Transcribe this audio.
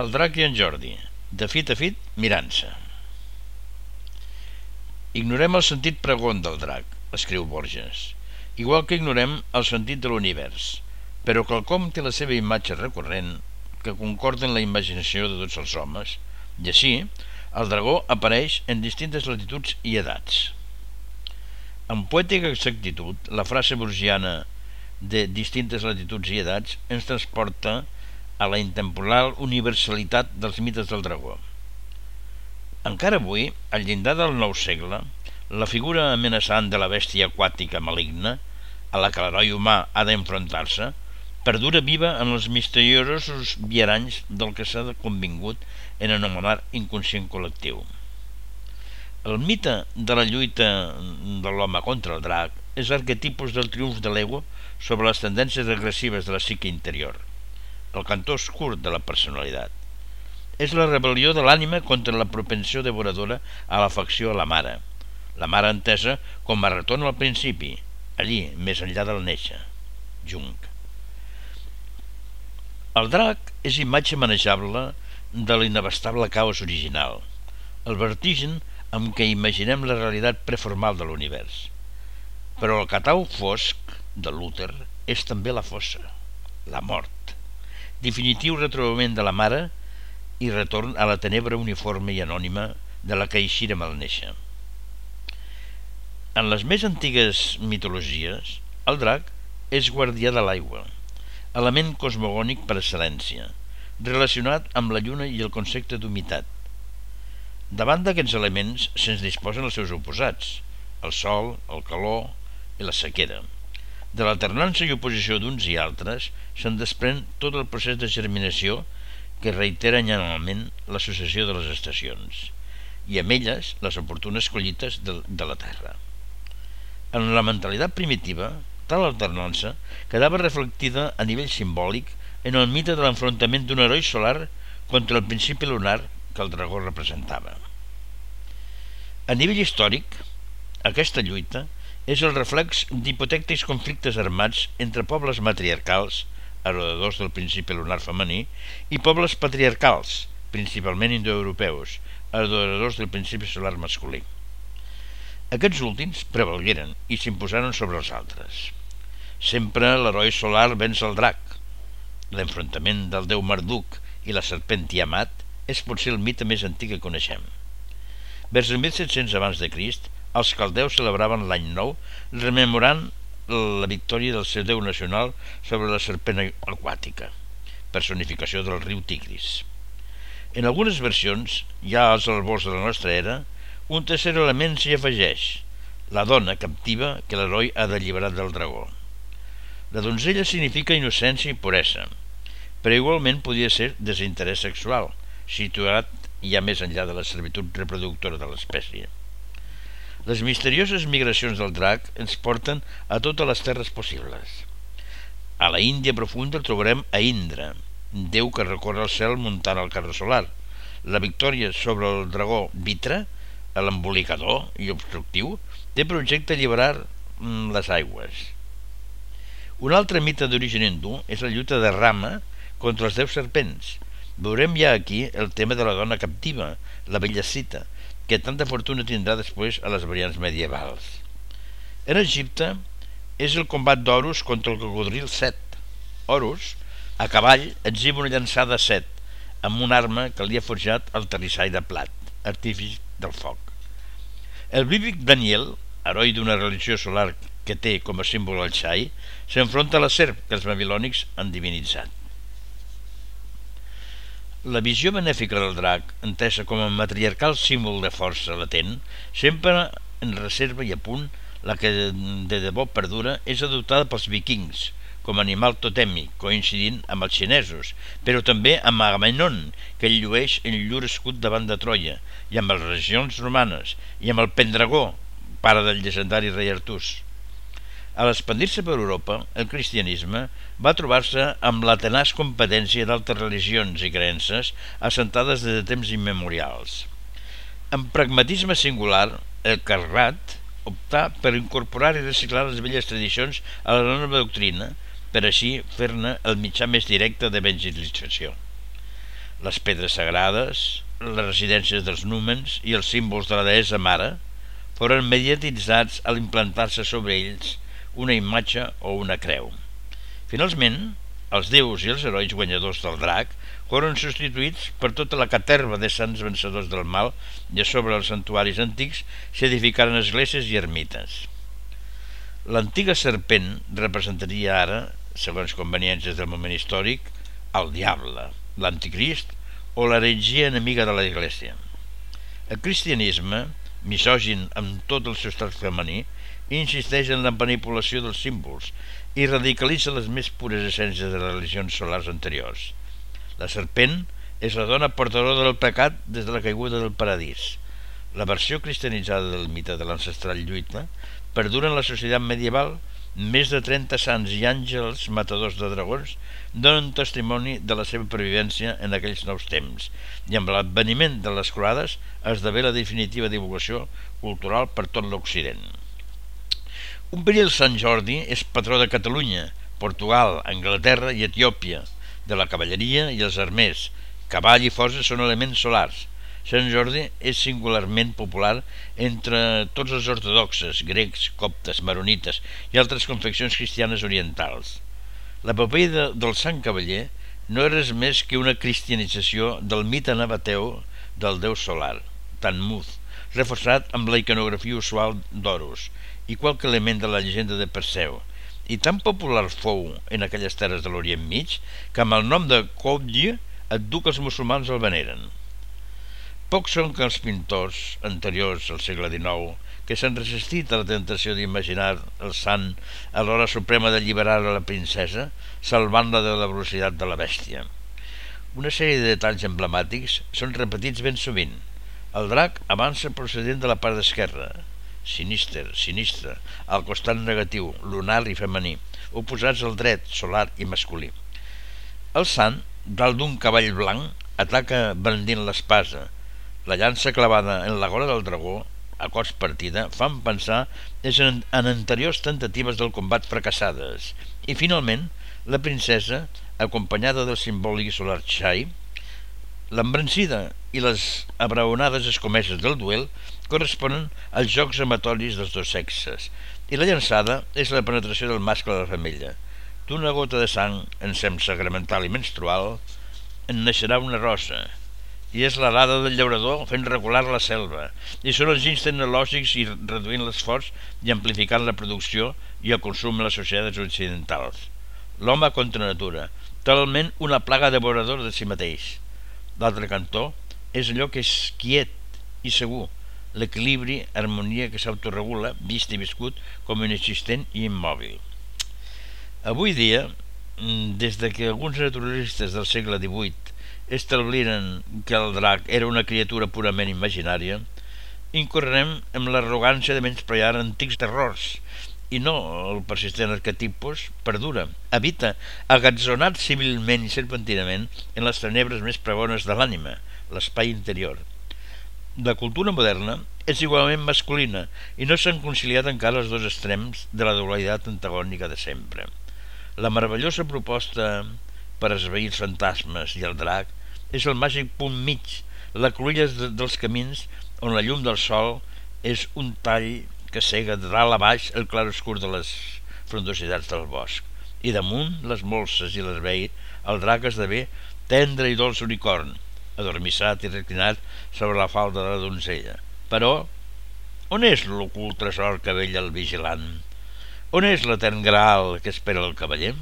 El drac i en Jordi, de fit a fit, mirant-se. Ignorem el sentit pregon del drac, escriu Borges, igual que ignorem el sentit de l'univers, però quelcom té la seva imatge recurrent que concorda en la imaginació de tots els homes, i així el dragó apareix en distintes latituds i edats. Amb poètica exactitud, la frase burgiana de distintes latituds i edats ens transporta a la intemporal universalitat dels mites del dragó. Encara avui, al llindar del nou segle, la figura amenaçant de la bèstia aquàtica maligna, a la que l'heroi humà ha d'enfrontar-se, perdura viva en els misteriosos viaranys del que s'ha convingut en anomenar inconscient col·lectiu. El mite de la lluita de l'home contra el drac és l'arquetipus del triomf de l'ego sobre les tendències agressives de la psique interior el cantó oscur de la personalitat. És la rebel·lió de l'ànima contra la propensió devoradora a l'afecció a la mare, la mare entesa com a retorn al principi, allí, més enllà del néixer. Jung. El drac és imatge manejable de l'inabastable caos original, el vertigen amb què imaginem la realitat preformal de l'univers. Però el catau fosc de Luther és també la fossa, la mort definitiu retrobament de la mare i retorn a la tenebra uniforme i anònima de la que eixirem al néixer. En les més antigues mitologies, el drac és guardià de l'aigua, element cosmogònic per excel·lència, relacionat amb la lluna i el concepte d'humitat. Davant d'aquests elements se'ns disposen els seus oposats, el sol, el calor i la sequera. De l'alternança i oposició d'uns i altres se'n desprèn tot el procés de germinació que reitera anualment la successió de les estacions i amb elles les oportunes collites de, de la terra. En la mentalitat primitiva, tal alternança quedava reflectida a nivell simbòlic en el mite de l'enfrontament d'un heroi solar contra el principi lunar que el dragó representava. A nivell històric, aquesta lluita és el reflex d'hipotèctics conflictes armats entre pobles matriarcals, heredadors del principi lunar femení, i pobles patriarcals, principalment indoeuropeus, heredadors del principi solar masculí. Aquests últims prevalgueren i s'imposaren sobre els altres. Sempre l'heroi solar venç el drac. L'enfrontament del déu Marduk i la serpent Tiamat és potser el mite més antic que coneixem. Vers el 1700 abans de Crist, els caldeus celebraven l'any nou rememorant la victòria del seu déu nacional sobre la serpent aquàtica, personificació del riu Tigris. En algunes versions, ja als albors de la nostra era, un tercer element s'hi afegeix, la dona captiva que l'heroi ha d'alliberar del dragó. La donzella significa innocència i puresa, però igualment podia ser desinterès sexual, situat ja més enllà de la servitud reproductora de l'espècie. Les misterioses migracions del drac ens porten a totes les terres possibles. A la Índia profunda trobarem a Indra, déu que recorre el cel muntant el carro solar. La victòria sobre el dragó Vitra, l'embolicador i obstructiu, té per objecte alliberar mm, les aigües. Un altre mite d'origen hindú és la lluita de Rama contra els déus serpents. Veurem ja aquí el tema de la dona captiva, la bella cita, que tanta fortuna tindrà després a les variants medievals. En Egipte és el combat d'Horus contra el cocodril Set. Horus, a cavall, exhiba una llançada Set, amb una arma que li ha forjat el terrissall de plat, artífic del foc. El bíblic Daniel, heroi d'una religió solar que té com a símbol el xai, s'enfronta a la serp que els babilònics han divinitzat. La visió benèfica del drac, entesa com a matriarcal símbol de força latent, sempre en reserva i a punt, la que de debò perdura és adoptada pels vikings, com animal totèmic, coincidint amb els xinesos, però també amb Agamenon, que ell llueix en llur escut davant de Troia, i amb les regions romanes, i amb el Pendragó, pare del llegendari rei Artús. A l'expandir-se per Europa, el cristianisme va trobar-se amb la tenaç competència d'altres religions i creences assentades des de temps immemorials. Amb pragmatisme singular, el Carrat optà per incorporar i reciclar les velles tradicions a la nova doctrina, per així fer-ne el mitjà més directe d'evangelització. Les pedres sagrades, les residències dels númens i els símbols de la deessa mare foren mediatitzats a l'implantar-se sobre ells una imatge o una creu. Finalment, els déus i els herois guanyadors del drac foren substituïts per tota la caterva de sants vencedors del mal i a sobre els santuaris antics s'edificaren esglésies i ermites. L'antiga serpent representaria ara, segons conveniències del moment històric, el diable, l'anticrist o l'heretgia enemiga de la Iglesia. El cristianisme, misògin amb tot el seu estat femení, insisteix en la manipulació dels símbols i radicalitza les més pures essències de les religions solars anteriors. La serpent és la dona portadora del pecat des de la caiguda del paradís. La versió cristianitzada del mite de l'ancestral lluita perdura en la societat medieval més de 30 sants i àngels matadors de dragons donen testimoni de la seva pervivència en aquells nous temps i amb l'adveniment de les croades esdevé la definitiva divulgació cultural per tot l'Occident. Un perill Sant Jordi és patró de Catalunya, Portugal, Anglaterra i Etiòpia, de la cavalleria i els armers. Cavall i força són elements solars. Sant Jordi és singularment popular entre tots els ortodoxes, grecs, coptes, maronites i altres confeccions cristianes orientals. L'epopeia de, del Sant Cavaller no és res més que una cristianització del mite nabateu del déu solar, Tanmuth, reforçat amb la iconografia usual d'Horus i qualque element de la llegenda de Perseu, i tan popular fou en aquelles terres de l'Orient Mig que amb el nom de Koudji et du que els musulmans el veneren. Pocs són que els pintors anteriors al segle XIX que s'han resistit a la tentació d'imaginar el sant a l'hora suprema d'alliberar la princesa, salvant-la de la velocitat de la bèstia. Una sèrie de detalls emblemàtics són repetits ben sovint. El drac avança procedent de la part esquerra, sinister, sinistre, al costat negatiu, lunar i femení, oposats al dret, solar i masculí. El sant, dalt d'un cavall blanc, ataca brandint l'espasa, la llança clavada en la gola del dragó, a cos partida, fan pensar és en, en anteriors tentatives del combat fracassades. I finalment, la princesa, acompanyada del simbòlic solar Chai, l'embrancida i les abraonades escomeses del duel corresponen als jocs amatoris dels dos sexes i la llançada és la penetració del mascle de la femella. D'una gota de sang en sem sacramental i menstrual en naixerà una rosa, i és l'arada del llaurador fent regular la selva, i són els ginys tecnològics i reduint l'esforç i amplificant la producció i el consum en les societats occidentals. L'home contra natura, talment una plaga devoradora de si mateix. D'altre cantó, és allò que és quiet i segur, l'equilibri, harmonia que s'autoregula, vist i viscut com inexistent i immòbil. Avui dia, mm, des de que alguns naturalistes del segle XVIII establiren que el drac era una criatura purament imaginària, incorrerem amb l'arrogància de menysprear antics terrors i no el persistent arquetipus perdura, habita agatzonat civilment i serpentinament en les tenebres més pregones de l'ànima, l'espai interior. La cultura moderna és igualment masculina i no s'han conciliat encara els dos extrems de la dualitat antagònica de sempre. La meravellosa proposta per esveir els fantasmes i el drac és el màgic punt mig, la cruïlla dels camins on la llum del sol és un tall que cega de dalt a baix el clar escur de les frondositats del bosc. I damunt les molses i les vei, el drac esdevé tendre i dolç unicorn, adormissat i reclinat sobre la falda de la donzella. Però, on és l'ocult tresor que vella el vigilant? On és l'etern graal que espera el cavaller?